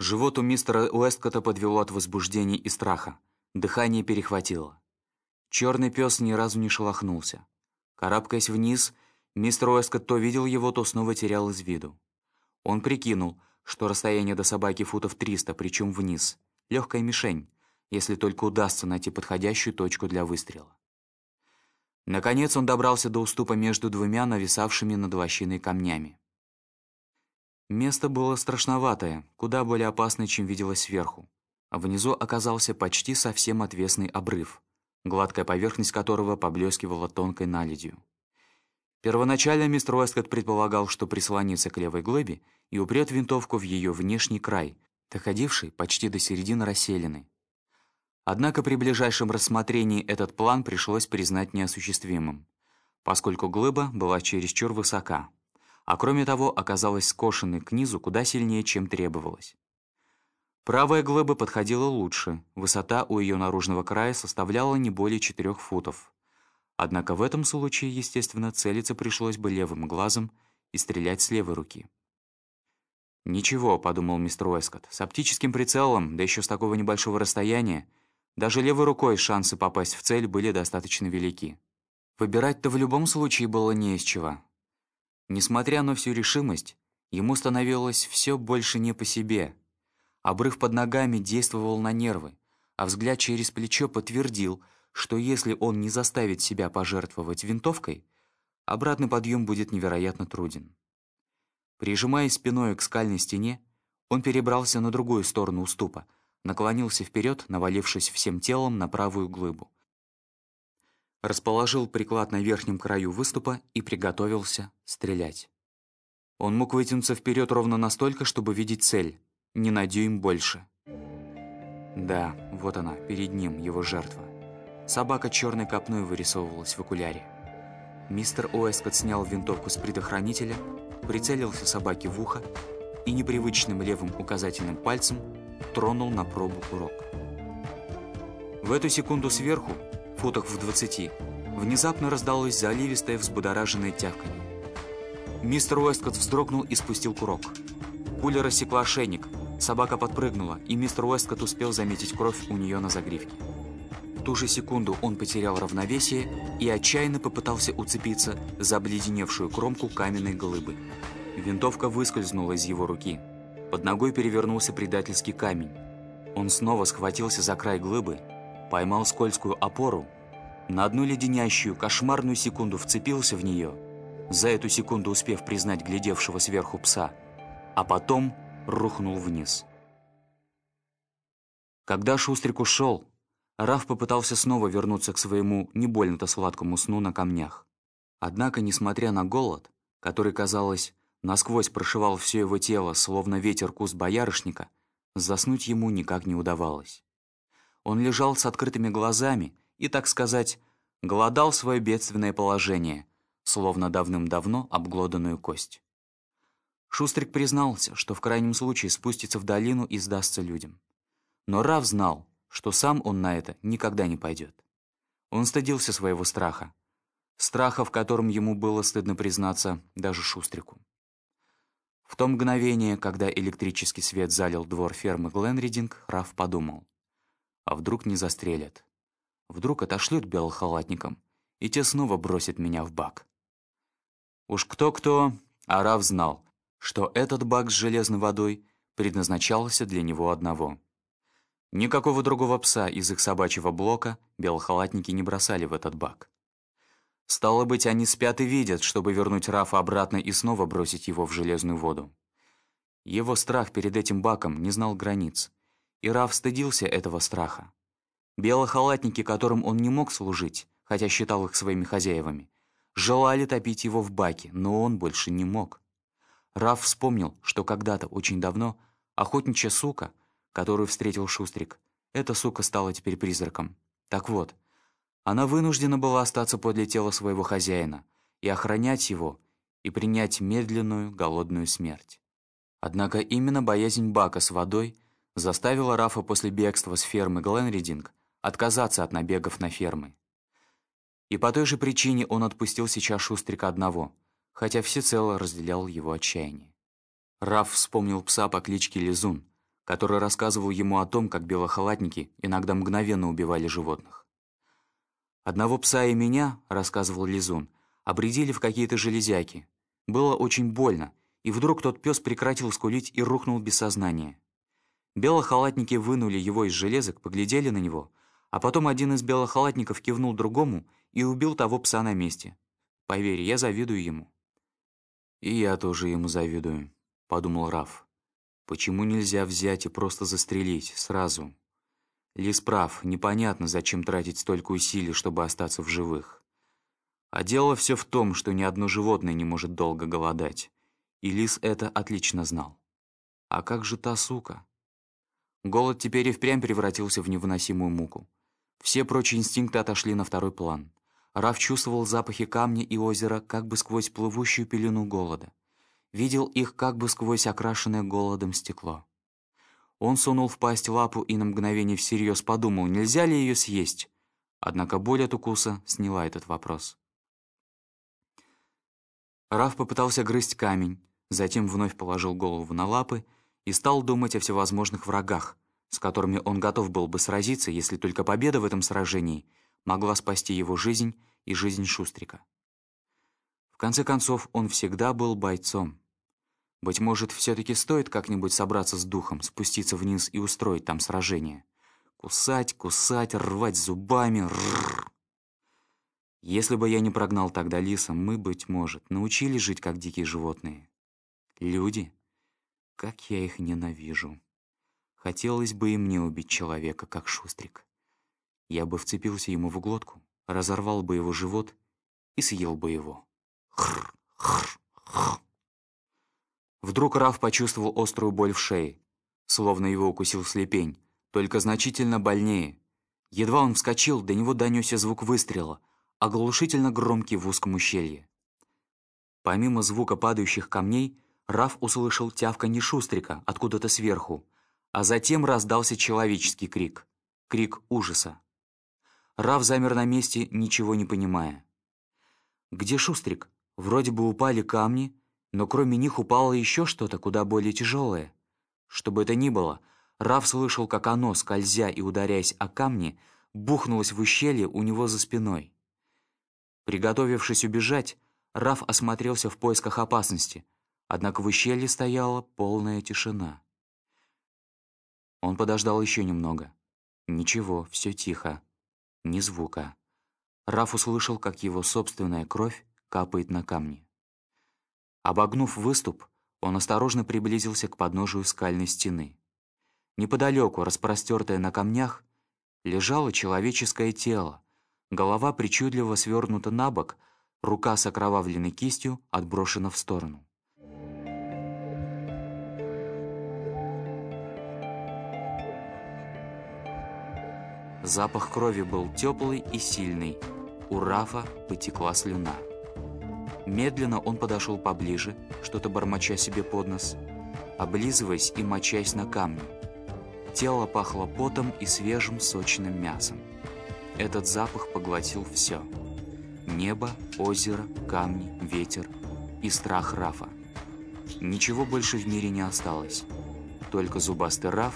Живот у мистера Уэсткота подвело от возбуждения и страха. Дыхание перехватило. Черный пес ни разу не шелохнулся. Карабкаясь вниз, мистер Уэсткот то видел его, то снова терял из виду. Он прикинул, что расстояние до собаки футов 300, причем вниз. Легкая мишень, если только удастся найти подходящую точку для выстрела. Наконец он добрался до уступа между двумя нависавшими над лощиной камнями. Место было страшноватое, куда более опасное, чем виделось сверху. А внизу оказался почти совсем отвесный обрыв, гладкая поверхность которого поблескивала тонкой наледью. Первоначально мистер Уэсткотт предполагал, что прислонится к левой глыбе и упрет винтовку в ее внешний край, доходивший почти до середины расселены. Однако при ближайшем рассмотрении этот план пришлось признать неосуществимым, поскольку глыба была чересчур высока а кроме того оказалась скошенной к низу куда сильнее, чем требовалось. Правая глыба подходила лучше, высота у ее наружного края составляла не более четырех футов. Однако в этом случае, естественно, целиться пришлось бы левым глазом и стрелять с левой руки. «Ничего», — подумал мистер Уэскотт, — «с оптическим прицелом, да еще с такого небольшого расстояния, даже левой рукой шансы попасть в цель были достаточно велики. Выбирать-то в любом случае было не из чего. Несмотря на всю решимость, ему становилось все больше не по себе. Обрыв под ногами действовал на нервы, а взгляд через плечо подтвердил, что если он не заставит себя пожертвовать винтовкой, обратный подъем будет невероятно труден. Прижимаясь спиной к скальной стене, он перебрался на другую сторону уступа, наклонился вперед, навалившись всем телом на правую глыбу, расположил приклад на верхнем краю выступа и приготовился стрелять. Он мог вытянуться вперед ровно настолько, чтобы видеть цель, не на дюйм больше. Да, вот она, перед ним, его жертва. Собака черной копной вырисовывалась в окуляре. Мистер Уэскотт снял винтовку с предохранителя, прицелился собаке в ухо и непривычным левым указательным пальцем тронул на пробу курок. В эту секунду сверху футах в двадцати, внезапно раздалось заливистое взбудораженное тявканье. Мистер Уэсткотт вздрогнул и спустил курок. Пуля рассекла ошейник, собака подпрыгнула, и мистер Уэсткотт успел заметить кровь у нее на загривке. В ту же секунду он потерял равновесие и отчаянно попытался уцепиться за обледеневшую кромку каменной глыбы. Винтовка выскользнула из его руки. Под ногой перевернулся предательский камень. Он снова схватился за край глыбы поймал скользкую опору, на одну леденящую, кошмарную секунду вцепился в нее, за эту секунду успев признать глядевшего сверху пса, а потом рухнул вниз. Когда Шустрик ушел, Раф попытался снова вернуться к своему не больно-то сладкому сну на камнях. Однако, несмотря на голод, который, казалось, насквозь прошивал все его тело, словно ветер куст боярышника, заснуть ему никак не удавалось. Он лежал с открытыми глазами и, так сказать, голодал свое бедственное положение, словно давным-давно обглоданную кость. Шустрик признался, что в крайнем случае спустится в долину и сдастся людям. Но Рав знал, что сам он на это никогда не пойдет. Он стыдился своего страха. Страха, в котором ему было стыдно признаться даже Шустрику. В то мгновение, когда электрический свет залил двор фермы Гленридинг, Раф подумал. А вдруг не застрелят? Вдруг отошлют белохалатникам, и те снова бросят меня в бак. Уж кто-кто, а Раф знал, что этот бак с железной водой предназначался для него одного. Никакого другого пса из их собачьего блока белохалатники не бросали в этот бак. Стало быть, они спят и видят, чтобы вернуть Рафа обратно и снова бросить его в железную воду. Его страх перед этим баком не знал границ. И Раф стыдился этого страха. Белохалатники, которым он не мог служить, хотя считал их своими хозяевами, желали топить его в баке, но он больше не мог. Раф вспомнил, что когда-то, очень давно, охотничья сука, которую встретил Шустрик, эта сука стала теперь призраком. Так вот, она вынуждена была остаться подле тела своего хозяина и охранять его, и принять медленную, голодную смерть. Однако именно боязнь бака с водой – заставила Рафа после бегства с фермы Гленридинг отказаться от набегов на фермы. И по той же причине он отпустил сейчас Шустрика одного, хотя всецело разделял его отчаяние. Раф вспомнил пса по кличке Лизун, который рассказывал ему о том, как белохалатники иногда мгновенно убивали животных. «Одного пса и меня, — рассказывал Лизун, — обредили в какие-то железяки. Было очень больно, и вдруг тот пес прекратил скулить и рухнул без сознания. Белохалатники вынули его из железок, поглядели на него, а потом один из белохалатников кивнул другому и убил того пса на месте. Поверь, я завидую ему». «И я тоже ему завидую», — подумал Раф. «Почему нельзя взять и просто застрелить сразу?» Лис прав, непонятно, зачем тратить столько усилий, чтобы остаться в живых. А дело все в том, что ни одно животное не может долго голодать. И лис это отлично знал. А как же та сука? Голод теперь и впрямь превратился в невыносимую муку. Все прочие инстинкты отошли на второй план. Раф чувствовал запахи камня и озера как бы сквозь плывущую пелену голода. Видел их как бы сквозь окрашенное голодом стекло. Он сунул в пасть лапу и на мгновение всерьез подумал, нельзя ли ее съесть. Однако боль от укуса сняла этот вопрос. Раф попытался грызть камень, затем вновь положил голову на лапы и стал думать о всевозможных врагах, с которыми он готов был бы сразиться, если только победа в этом сражении могла спасти его жизнь и жизнь Шустрика. В конце концов, он всегда был бойцом. Быть может, все-таки стоит как-нибудь собраться с духом, спуститься вниз и устроить там сражение. Кусать, кусать, рвать зубами. Если бы я не прогнал тогда лиса, мы, быть может, научились жить как дикие животные. Люди? Как я их ненавижу. Хотелось бы и мне убить человека, как шустрик. Я бы вцепился ему в глотку, разорвал бы его живот и съел бы его. Хр, хр, хр. Вдруг Раф почувствовал острую боль в шее, словно его укусил слепень, только значительно больнее. Едва он вскочил, до него донесся звук выстрела, оглушительно громкий в узком ущелье. Помимо звука падающих камней, Раф услышал тявканье шустрика откуда-то сверху, а затем раздался человеческий крик. Крик ужаса. Раф замер на месте, ничего не понимая. «Где Шустрик? Вроде бы упали камни, но кроме них упало еще что-то куда более тяжелое. Что бы это ни было, Раф слышал, как оно, скользя и ударяясь о камни, бухнулось в ущелье у него за спиной. Приготовившись убежать, Раф осмотрелся в поисках опасности, однако в ущелье стояла полная тишина. Он подождал еще немного. Ничего, все тихо. Ни звука. Раф услышал, как его собственная кровь капает на камни. Обогнув выступ, он осторожно приблизился к подножию скальной стены. Неподалеку, распростертое на камнях, лежало человеческое тело, голова причудливо свернута на бок, рука с окровавленной кистью отброшена в сторону. Запах крови был теплый и сильный. У Рафа потекла слюна. Медленно он подошел поближе, что-то бормоча себе под нос, облизываясь и мочаясь на камни. Тело пахло потом и свежим сочным мясом. Этот запах поглотил все. Небо, озеро, камни, ветер и страх Рафа. Ничего больше в мире не осталось. Только зубастый Раф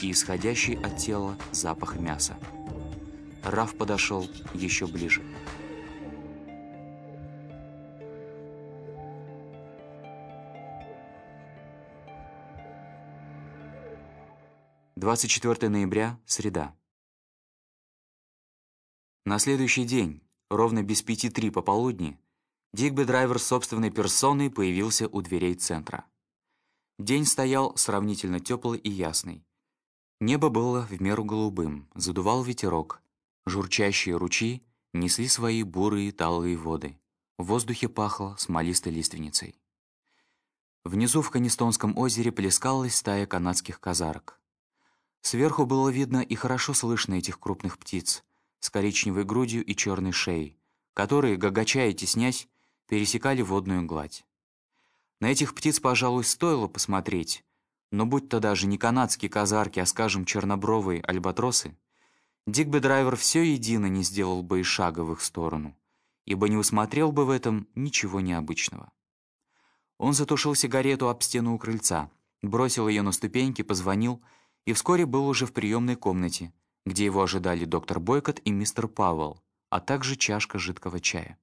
и исходящий от тела запах мяса. Раф подошел еще ближе. 24 ноября, среда. На следующий день, ровно без пяти три пополудни, Дигби Драйвер собственной персоной появился у дверей центра. День стоял сравнительно теплый и ясный. Небо было в меру голубым, задувал ветерок. Журчащие ручьи несли свои бурые талые воды. В воздухе пахло смолистой лиственницей. Внизу в Канистонском озере плескалась стая канадских казарок. Сверху было видно и хорошо слышно этих крупных птиц с коричневой грудью и черной шеей, которые, гагача и теснясь, пересекали водную гладь. На этих птиц, пожалуй, стоило посмотреть, но будь то даже не канадские казарки, а, скажем, чернобровые альбатросы, Дигби Драйвер все едино не сделал бы и шага в их сторону, ибо не усмотрел бы в этом ничего необычного. Он затушил сигарету об стену у крыльца, бросил ее на ступеньки, позвонил и вскоре был уже в приемной комнате, где его ожидали доктор Бойкот и мистер Пауэлл, а также чашка жидкого чая.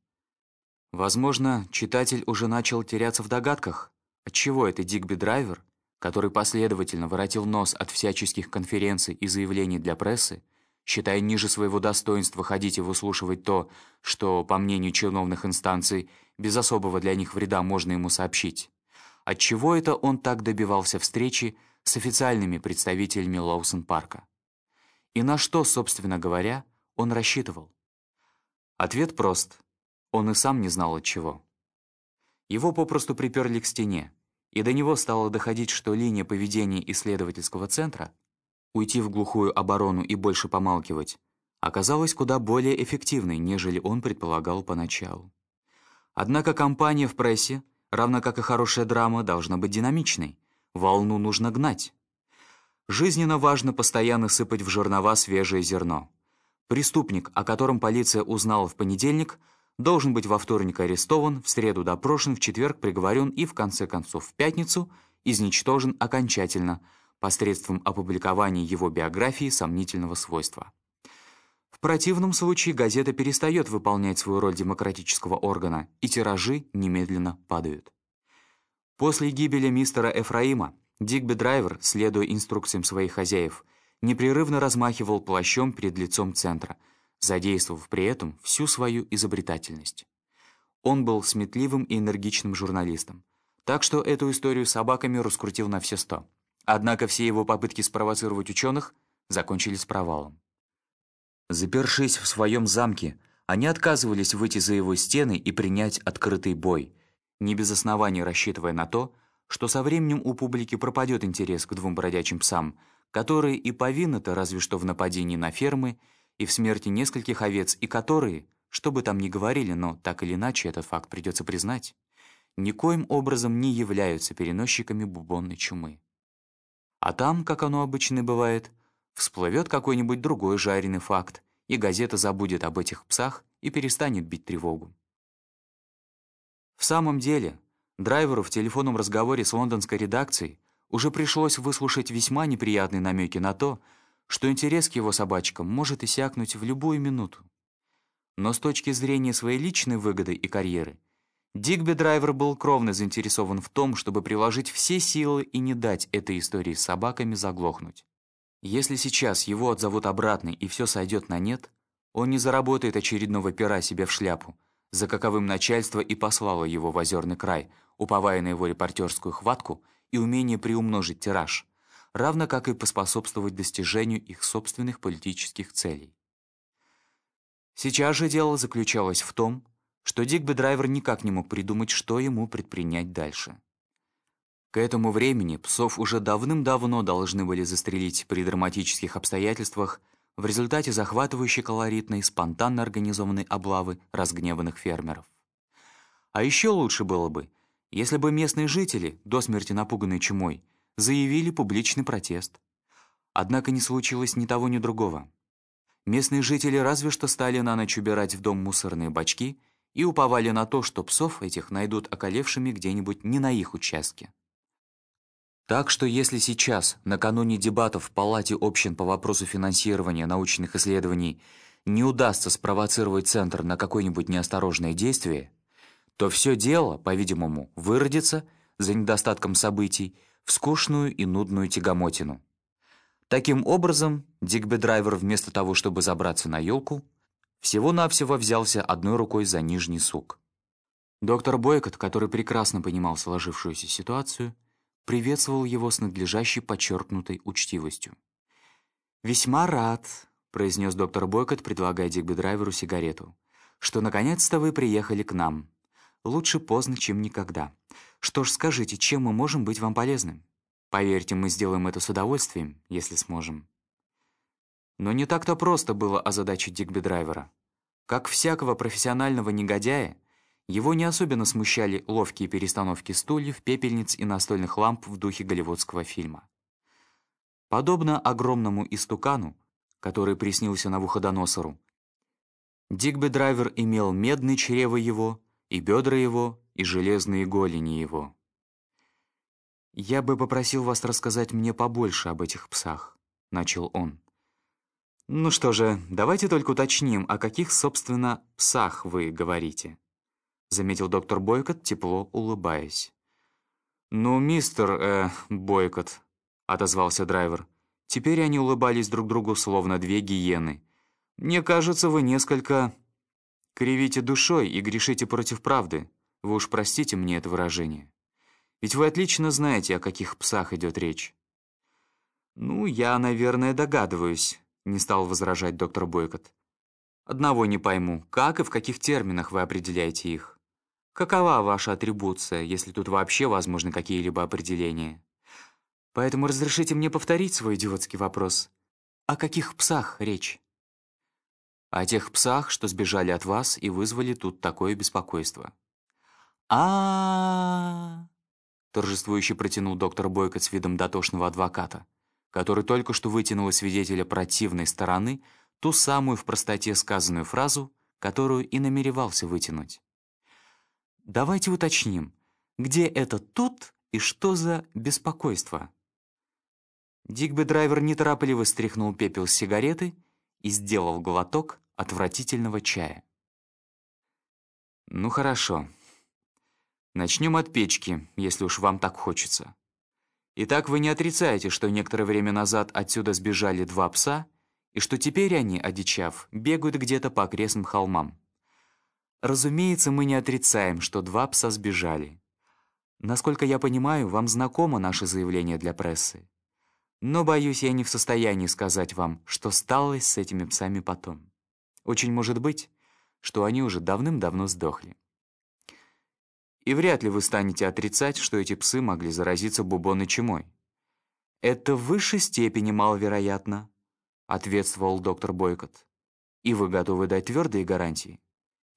Возможно, читатель уже начал теряться в догадках, отчего это Дигби Драйвер, который последовательно воротил нос от всяческих конференций и заявлений для прессы, считая ниже своего достоинства ходить и выслушивать то, что, по мнению чиновных инстанций, без особого для них вреда можно ему сообщить. Отчего это он так добивался встречи с официальными представителями Лоусон-парка? И на что, собственно говоря, он рассчитывал? Ответ прост. Он и сам не знал от чего. Его попросту приперли к стене, и до него стало доходить, что линия поведения исследовательского центра уйти в глухую оборону и больше помалкивать, оказалась куда более эффективной, нежели он предполагал поначалу. Однако кампания в прессе, равно как и хорошая драма, должна быть динамичной. Волну нужно гнать. Жизненно важно постоянно сыпать в жернова свежее зерно. Преступник, о котором полиция узнала в понедельник, должен быть во вторник арестован, в среду допрошен, в четверг приговорен и, в конце концов, в пятницу изничтожен окончательно – посредством опубликования его биографии сомнительного свойства. В противном случае газета перестает выполнять свою роль демократического органа, и тиражи немедленно падают. После гибели мистера Эфраима Дигби Драйвер, следуя инструкциям своих хозяев, непрерывно размахивал плащом перед лицом центра, задействовав при этом всю свою изобретательность. Он был сметливым и энергичным журналистом, так что эту историю с собаками раскрутил на все сто. Однако все его попытки спровоцировать ученых закончились провалом. Запершись в своем замке, они отказывались выйти за его стены и принять открытый бой, не без оснований рассчитывая на то, что со временем у публики пропадет интерес к двум бродячим псам, которые и повинны-то разве что в нападении на фермы и в смерти нескольких овец, и которые, что бы там ни говорили, но так или иначе этот факт придется признать, никоим образом не являются переносчиками бубонной чумы. А там, как оно обычно бывает, всплывет какой-нибудь другой жареный факт, и газета забудет об этих псах и перестанет бить тревогу. В самом деле, драйверу в телефонном разговоре с лондонской редакцией уже пришлось выслушать весьма неприятные намеки на то, что интерес к его собачкам может иссякнуть в любую минуту. Но с точки зрения своей личной выгоды и карьеры – Дигби Драйвер был кровно заинтересован в том, чтобы приложить все силы и не дать этой истории с собаками заглохнуть. Если сейчас его отзовут обратно и все сойдет на нет, он не заработает очередного пера себе в шляпу, за каковым начальство и послало его в озерный край, уповая на его репортерскую хватку и умение приумножить тираж, равно как и поспособствовать достижению их собственных политических целей. Сейчас же дело заключалось в том, что Дигби Драйвер никак не мог придумать, что ему предпринять дальше. К этому времени псов уже давным-давно должны были застрелить при драматических обстоятельствах в результате захватывающей колоритной, спонтанно организованной облавы разгневанных фермеров. А еще лучше было бы, если бы местные жители, до смерти напуганные чумой, заявили публичный протест. Однако не случилось ни того, ни другого. Местные жители разве что стали на ночь убирать в дом мусорные бачки и уповали на то, что псов этих найдут околевшими где-нибудь не на их участке. Так что если сейчас, накануне дебатов в Палате общин по вопросу финансирования научных исследований, не удастся спровоцировать Центр на какое-нибудь неосторожное действие, то все дело, по-видимому, выродится, за недостатком событий, в скучную и нудную тягомотину. Таким образом, Дигби Драйвер вместо того, чтобы забраться на елку, всего-навсего взялся одной рукой за нижний сук. Доктор Бойкот, который прекрасно понимал сложившуюся ситуацию, приветствовал его с надлежащей подчеркнутой учтивостью. «Весьма рад», — произнес доктор Бойкот, предлагая Дигби-драйверу сигарету, «что наконец-то вы приехали к нам. Лучше поздно, чем никогда. Что ж, скажите, чем мы можем быть вам полезны? Поверьте, мы сделаем это с удовольствием, если сможем». Но не так-то просто было озадачить Дигби Драйвера. Как всякого профессионального негодяя, его не особенно смущали ловкие перестановки стульев, пепельниц и настольных ламп в духе голливудского фильма. Подобно огромному истукану, который приснился Навуходоносору, Дигби Драйвер имел медные чрево его, и бедра его, и железные голени его. «Я бы попросил вас рассказать мне побольше об этих псах», — начал он. «Ну что же, давайте только уточним, о каких, собственно, псах вы говорите», — заметил доктор Бойкот, тепло улыбаясь. «Ну, мистер, э, Бойкот», — отозвался драйвер. Теперь они улыбались друг другу, словно две гиены. «Мне кажется, вы несколько кривите душой и грешите против правды. Вы уж простите мне это выражение. Ведь вы отлично знаете, о каких псах идет речь». «Ну, я, наверное, догадываюсь», — не стал возражать доктор Бойкот. «Одного не пойму, как и в каких терминах вы определяете их? Какова ваша атрибуция, если тут вообще возможны какие-либо определения?» Поэтому разрешите мне повторить свой идиотский вопрос. О каких псах речь? О тех псах, что сбежали от вас и вызвали тут такое беспокойство. а, торжествующе протянул доктор Бойко с видом дотошного адвоката, который только что вытянул свидетеля противной стороны ту самую в простоте сказанную фразу, которую и намеревался вытянуть. Давайте уточним, где это тут и что за беспокойство? Дигби драйвер неторопливо стряхнул пепел с сигареты и сделал глоток отвратительного чая. «Ну хорошо. Начнем от печки, если уж вам так хочется. Итак, вы не отрицаете, что некоторое время назад отсюда сбежали два пса, и что теперь они, одичав, бегают где-то по окрестным холмам. Разумеется, мы не отрицаем, что два пса сбежали. Насколько я понимаю, вам знакомо наше заявление для прессы. Но, боюсь, я не в состоянии сказать вам, что стало с этими псами потом. Очень может быть, что они уже давным-давно сдохли. И вряд ли вы станете отрицать, что эти псы могли заразиться бубонной чумой. «Это в высшей степени маловероятно», — ответствовал доктор Бойкот. «И вы готовы дать твердые гарантии?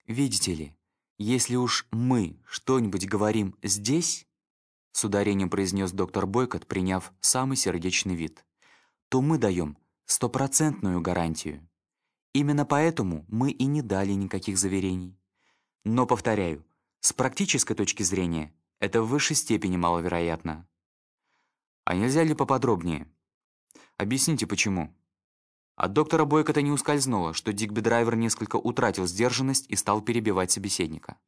Видите ли, если уж мы что-нибудь говорим здесь, с ударением произнес доктор Бойкот, приняв самый сердечный вид, то мы даем стопроцентную гарантию. Именно поэтому мы и не дали никаких заверений. Но, повторяю, с практической точки зрения это в высшей степени маловероятно. А нельзя ли поподробнее? Объясните, почему. От доктора Бойкота не ускользнуло, что Дигби Драйвер несколько утратил сдержанность и стал перебивать собеседника.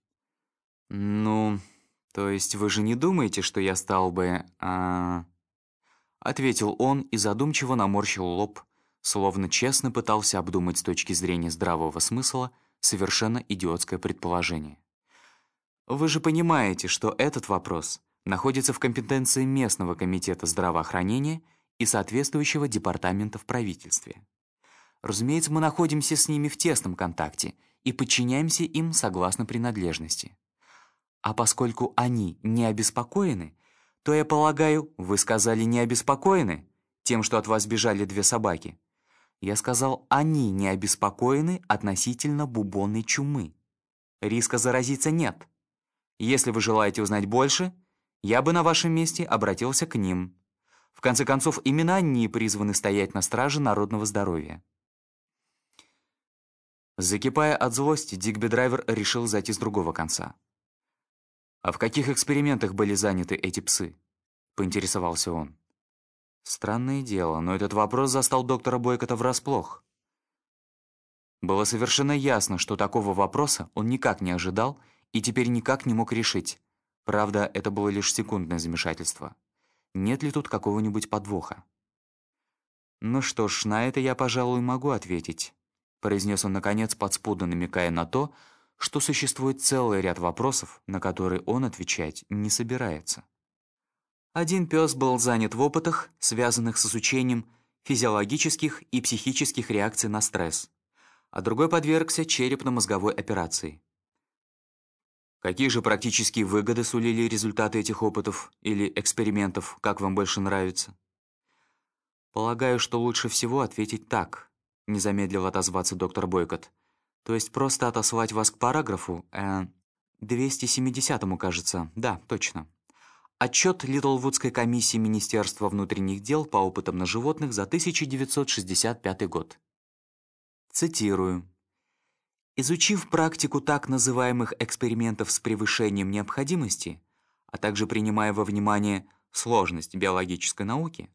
«Ну, «То есть вы же не думаете, что я стал бы...» а... Ответил он и задумчиво наморщил лоб, словно честно пытался обдумать с точки зрения здравого смысла совершенно идиотское предположение. «Вы же понимаете, что этот вопрос находится в компетенции местного комитета здравоохранения и соответствующего департамента в правительстве. Разумеется, мы находимся с ними в тесном контакте и подчиняемся им согласно принадлежности. А поскольку они не обеспокоены, то, я полагаю, вы сказали не обеспокоены тем, что от вас бежали две собаки. Я сказал, они не обеспокоены относительно бубонной чумы. Риска заразиться нет. Если вы желаете узнать больше, я бы на вашем месте обратился к ним. В конце концов, именно они призваны стоять на страже народного здоровья. Закипая от злости, Дигби Драйвер решил зайти с другого конца. «А в каких экспериментах были заняты эти псы?» — поинтересовался он. Странное дело, но этот вопрос застал доктора Бойкота врасплох. Было совершенно ясно, что такого вопроса он никак не ожидал и теперь никак не мог решить. Правда, это было лишь секундное замешательство. Нет ли тут какого-нибудь подвоха? «Ну что ж, на это я, пожалуй, могу ответить», произнес он, наконец, подспудно намекая на то, что существует целый ряд вопросов, на которые он отвечать не собирается. Один пес был занят в опытах, связанных с изучением физиологических и психических реакций на стресс, а другой подвергся черепно-мозговой операции. Какие же практические выгоды сулили результаты этих опытов или экспериментов, как вам больше нравится? Полагаю, что лучше всего ответить так, не замедлил отозваться доктор Бойкот. То есть просто отослать вас к параграфу, э, 270-му, кажется. Да, точно. Отчет Литлвудской комиссии Министерства внутренних дел по опытам на животных за 1965 год. Цитирую. Изучив практику так называемых экспериментов с превышением необходимости, а также принимая во внимание сложность биологической науки,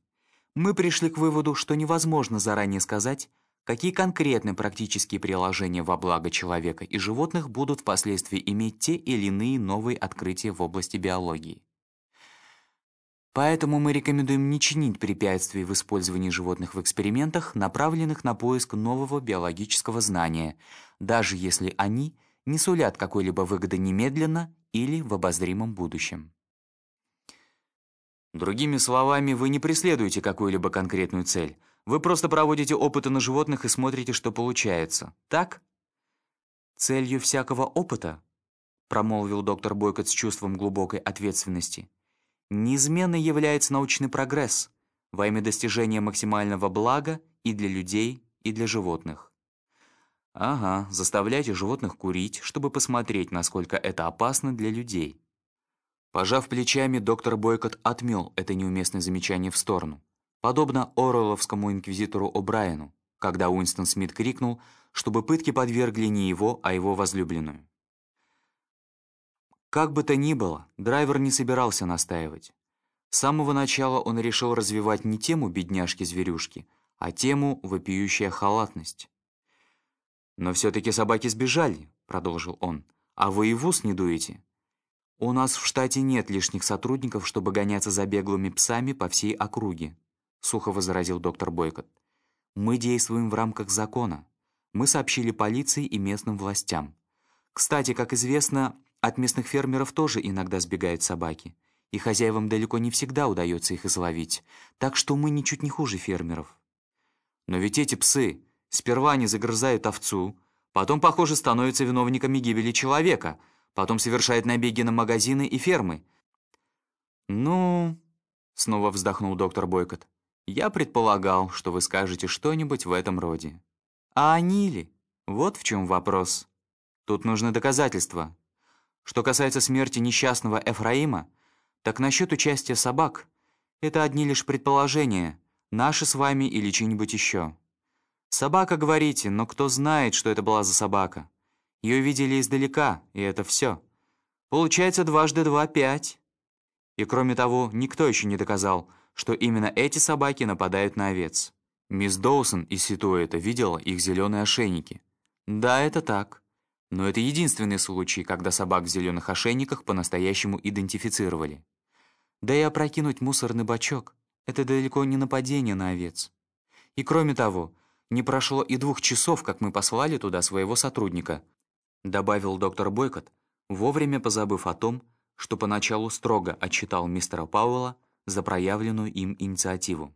мы пришли к выводу, что невозможно заранее сказать, какие конкретные практические приложения во благо человека и животных будут впоследствии иметь те или иные новые открытия в области биологии. Поэтому мы рекомендуем не чинить препятствий в использовании животных в экспериментах, направленных на поиск нового биологического знания, даже если они не сулят какой-либо выгоды немедленно или в обозримом будущем. Другими словами, вы не преследуете какую-либо конкретную цель. Вы просто проводите опыты на животных и смотрите, что получается. Так? Целью всякого опыта, промолвил доктор Бойкот с чувством глубокой ответственности, неизменно является научный прогресс во имя достижения максимального блага и для людей, и для животных. Ага, заставляйте животных курить, чтобы посмотреть, насколько это опасно для людей. Пожав плечами, доктор Бойкот отмел это неуместное замечание в сторону, подобно Оруэлловскому инквизитору О'Брайену, когда Уинстон Смит крикнул, чтобы пытки подвергли не его, а его возлюбленную. Как бы то ни было, драйвер не собирался настаивать. С самого начала он решил развивать не тему бедняжки-зверюшки, а тему вопиющая халатность. «Но все-таки собаки сбежали», — продолжил он, «а вы и в ус не дуете. «У нас в штате нет лишних сотрудников, чтобы гоняться за беглыми псами по всей округе», сухо возразил доктор Бойкот. «Мы действуем в рамках закона. Мы сообщили полиции и местным властям. Кстати, как известно, от местных фермеров тоже иногда сбегают собаки, и хозяевам далеко не всегда удается их изловить, так что мы ничуть не хуже фермеров. Но ведь эти псы сперва не загрызают овцу, потом, похоже, становятся виновниками гибели человека — потом совершает набеги на магазины и фермы. «Ну...» — снова вздохнул доктор Бойкот. «Я предполагал, что вы скажете что-нибудь в этом роде. А они ли? Вот в чем вопрос. Тут нужны доказательства. Что касается смерти несчастного Эфраима, так насчет участия собак — это одни лишь предположения, наши с вами или чьи-нибудь еще. Собака, говорите, но кто знает, что это была за собака? Ее видели издалека, и это все. Получается дважды два — пять. И кроме того, никто еще не доказал, что именно эти собаки нападают на овец. Мисс Доусон из Ситуэта видела их зеленые ошейники. Да, это так. Но это единственный случай, когда собак в зеленых ошейниках по-настоящему идентифицировали. Да и опрокинуть мусорный бачок — это далеко не нападение на овец. И кроме того, не прошло и двух часов, как мы послали туда своего сотрудника, добавил доктор Бойкот, вовремя позабыв о том, что поначалу строго отчитал мистера Пауэлла за проявленную им инициативу.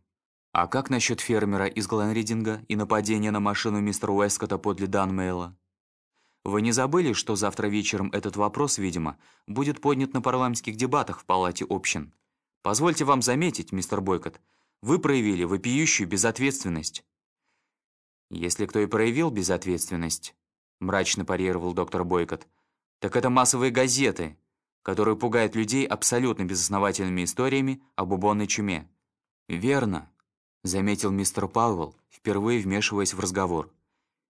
«А как насчет фермера из Гленридинга и нападения на машину мистера Уэскота подле Данмейла? Вы не забыли, что завтра вечером этот вопрос, видимо, будет поднят на парламентских дебатах в Палате общин? Позвольте вам заметить, мистер Бойкот, вы проявили вопиющую безответственность». Если кто и проявил безответственность, мрачно парировал доктор Бойкот. «Так это массовые газеты, которые пугают людей абсолютно безосновательными историями об убонной чуме». «Верно», — заметил мистер Пауэлл, впервые вмешиваясь в разговор.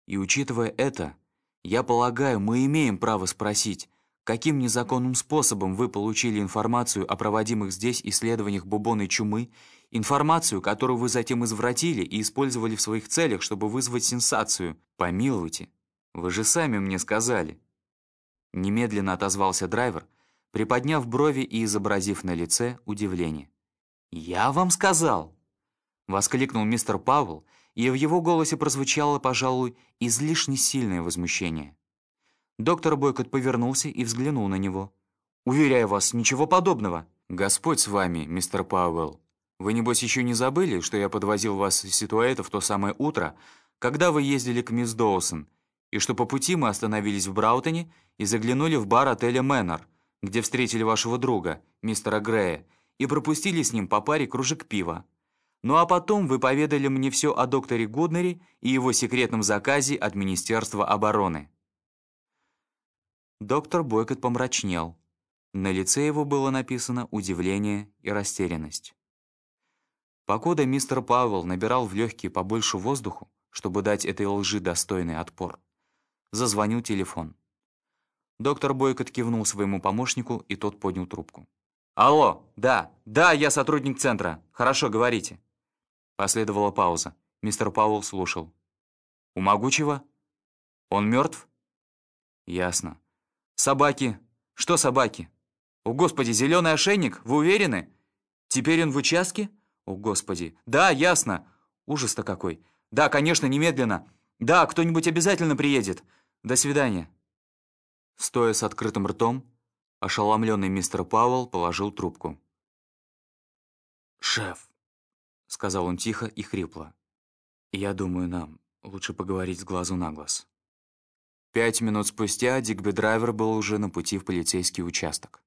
«И учитывая это, я полагаю, мы имеем право спросить, каким незаконным способом вы получили информацию о проводимых здесь исследованиях бубонной чумы, информацию, которую вы затем извратили и использовали в своих целях, чтобы вызвать сенсацию. Помилуйте, вы же сами мне сказали». Немедленно отозвался драйвер, приподняв брови и изобразив на лице удивление. «Я вам сказал!» Воскликнул мистер Пауэлл, и в его голосе прозвучало, пожалуй, излишне сильное возмущение. Доктор Бойкот повернулся и взглянул на него. «Уверяю вас, ничего подобного!» «Господь с вами, мистер Пауэлл. Вы, небось, еще не забыли, что я подвозил вас из Ситуэта в то самое утро, когда вы ездили к мисс Доусон, и что по пути мы остановились в Браутоне и заглянули в бар отеля «Мэннер», где встретили вашего друга, мистера Грея, и пропустили с ним по паре кружек пива. Ну а потом вы поведали мне все о докторе Гуднере и его секретном заказе от Министерства обороны». Доктор Бойкот помрачнел. На лице его было написано удивление и растерянность. Покуда мистер Пауэлл набирал в легкие побольше воздуху, чтобы дать этой лжи достойный отпор, Зазвонил телефон. Доктор Бойкот кивнул своему помощнику, и тот поднял трубку. «Алло, да, да, я сотрудник центра. Хорошо, говорите». Последовала пауза. Мистер Пауэлл слушал. «У могучего? Он мертв?» «Ясно. Собаки. Что собаки? О, Господи, зеленый ошейник? Вы уверены? Теперь он в участке? О, Господи. Да, ясно. Ужас-то какой. Да, конечно, немедленно. Да, кто-нибудь обязательно приедет. До свидания». Стоя с открытым ртом, ошеломленный мистер Пауэлл положил трубку. «Шеф», — сказал он тихо и хрипло, — «я думаю, нам лучше поговорить с глазу на глаз». Пять минут спустя Дигби Драйвер был уже на пути в полицейский участок.